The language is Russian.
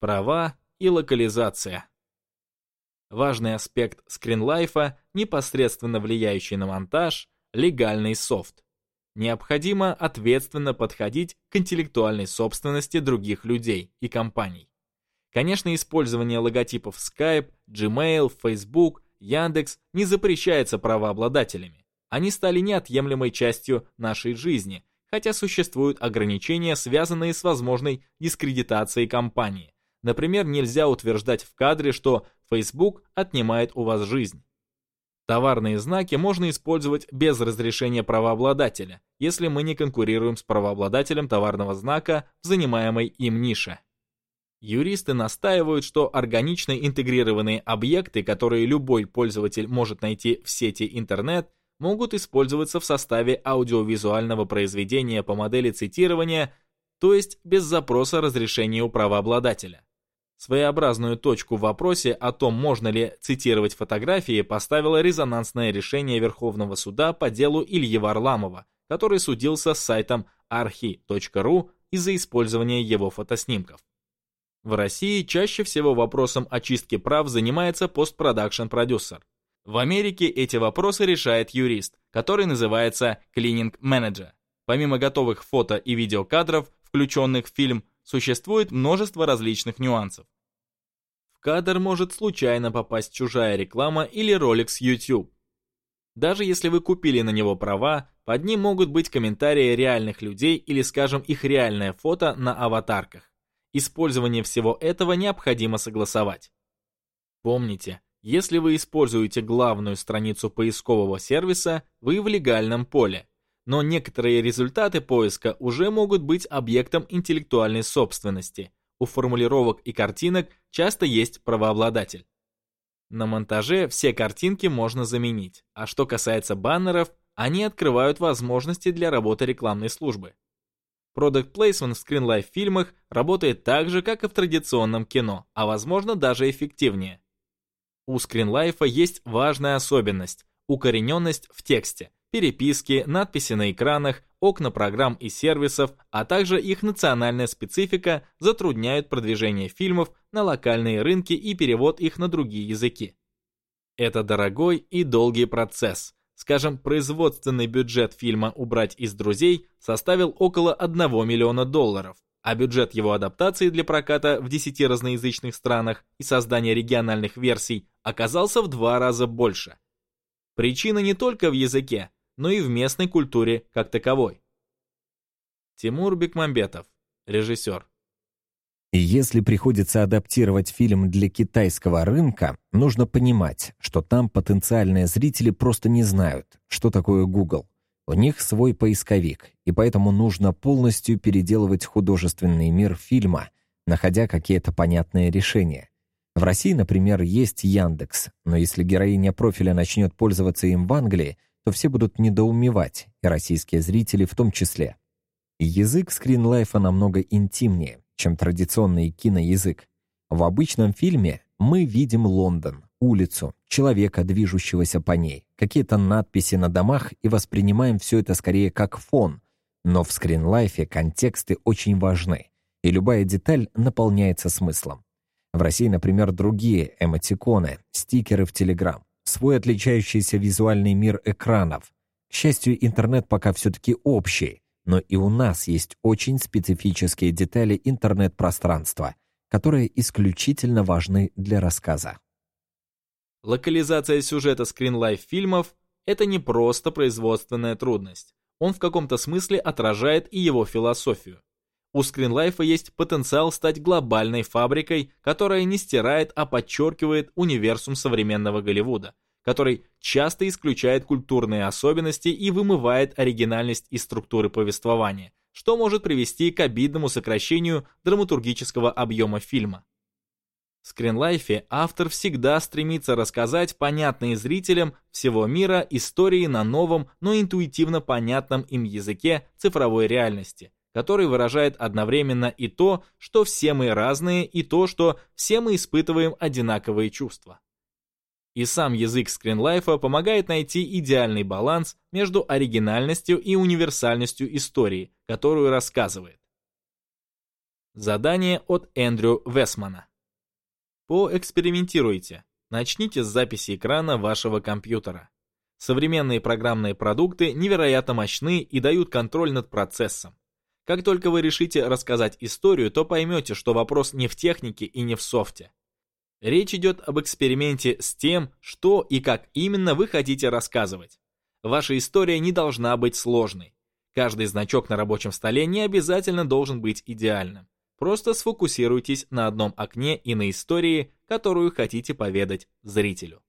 Права и локализация. Важный аспект скринлайфа, непосредственно влияющий на монтаж – легальный софт. Необходимо ответственно подходить к интеллектуальной собственности других людей и компаний. Конечно, использование логотипов Skype, Gmail, Facebook, Яндекс не запрещается правообладателями. Они стали неотъемлемой частью нашей жизни, хотя существуют ограничения, связанные с возможной дискредитацией компании. Например, нельзя утверждать в кадре, что Facebook отнимает у вас жизнь. Товарные знаки можно использовать без разрешения правообладателя, если мы не конкурируем с правообладателем товарного знака в занимаемой им нише. Юристы настаивают, что органично интегрированные объекты, которые любой пользователь может найти в сети интернет, могут использоваться в составе аудиовизуального произведения по модели цитирования, то есть без запроса разрешения у правообладателя. Своеобразную точку в вопросе о том, можно ли цитировать фотографии, поставило резонансное решение Верховного суда по делу Ильи Варламова, который судился с сайтом archi.ru из-за использования его фотоснимков. В России чаще всего вопросом очистки прав занимается постпродакшн-продюсер. В Америке эти вопросы решает юрист, который называется клининг-менеджер. Помимо готовых фото и видеокадров, включенных в фильм, существует множество различных нюансов. В кадр может случайно попасть чужая реклама или ролик с YouTube. Даже если вы купили на него права, под ним могут быть комментарии реальных людей или, скажем, их реальное фото на аватарках. Использование всего этого необходимо согласовать. Помните, если вы используете главную страницу поискового сервиса, вы в легальном поле но некоторые результаты поиска уже могут быть объектом интеллектуальной собственности. У формулировок и картинок часто есть правообладатель. На монтаже все картинки можно заменить, а что касается баннеров, они открывают возможности для работы рекламной службы. Product Placement в скринлайф фильмах работает так же, как и в традиционном кино, а возможно даже эффективнее. У скринлайфа есть важная особенность – укорененность в тексте – переписки, надписи на экранах, окна программ и сервисов, а также их национальная специфика затрудняют продвижение фильмов на локальные рынки и перевод их на другие языки. Это дорогой и долгий процесс. Скажем, производственный бюджет фильма «Убрать из друзей» составил около 1 миллиона долларов, а бюджет его адаптации для проката в 10 разноязычных странах и создания региональных версий оказался в два раза больше. Причина не только в языке, но и в местной культуре как таковой. Тимур Бекмамбетов, режиссер. Если приходится адаптировать фильм для китайского рынка, нужно понимать, что там потенциальные зрители просто не знают, что такое Google. У них свой поисковик, и поэтому нужно полностью переделывать художественный мир фильма, находя какие-то понятные решения. В России, например, есть Яндекс, но если героиня профиля начнет пользоваться им в Англии, то все будут недоумевать, и российские зрители в том числе. Язык скринлайфа намного интимнее, чем традиционный киноязык. В обычном фильме мы видим Лондон, улицу, человека, движущегося по ней, какие-то надписи на домах и воспринимаем все это скорее как фон. Но в скринлайфе контексты очень важны, и любая деталь наполняется смыслом. В России, например, другие эмотиконы, стикеры в Телеграм свой отличающийся визуальный мир экранов. К счастью, интернет пока все-таки общий, но и у нас есть очень специфические детали интернет-пространства, которые исключительно важны для рассказа. Локализация сюжета скринлайф фильмов – это не просто производственная трудность. Он в каком-то смысле отражает и его философию. У скринлайфа есть потенциал стать глобальной фабрикой, которая не стирает, а подчеркивает универсум современного Голливуда, который часто исключает культурные особенности и вымывает оригинальность из структуры повествования, что может привести к обидному сокращению драматургического объема фильма. В скринлайфе автор всегда стремится рассказать понятные зрителям всего мира истории на новом, но интуитивно понятном им языке цифровой реальности – который выражает одновременно и то, что все мы разные, и то, что все мы испытываем одинаковые чувства. И сам язык скринлайфа помогает найти идеальный баланс между оригинальностью и универсальностью истории, которую рассказывает. Задание от Эндрю Весмана. Поэкспериментируйте. Начните с записи экрана вашего компьютера. Современные программные продукты невероятно мощны и дают контроль над процессом. Как только вы решите рассказать историю, то поймете, что вопрос не в технике и не в софте. Речь идет об эксперименте с тем, что и как именно вы хотите рассказывать. Ваша история не должна быть сложной. Каждый значок на рабочем столе не обязательно должен быть идеальным. Просто сфокусируйтесь на одном окне и на истории, которую хотите поведать зрителю.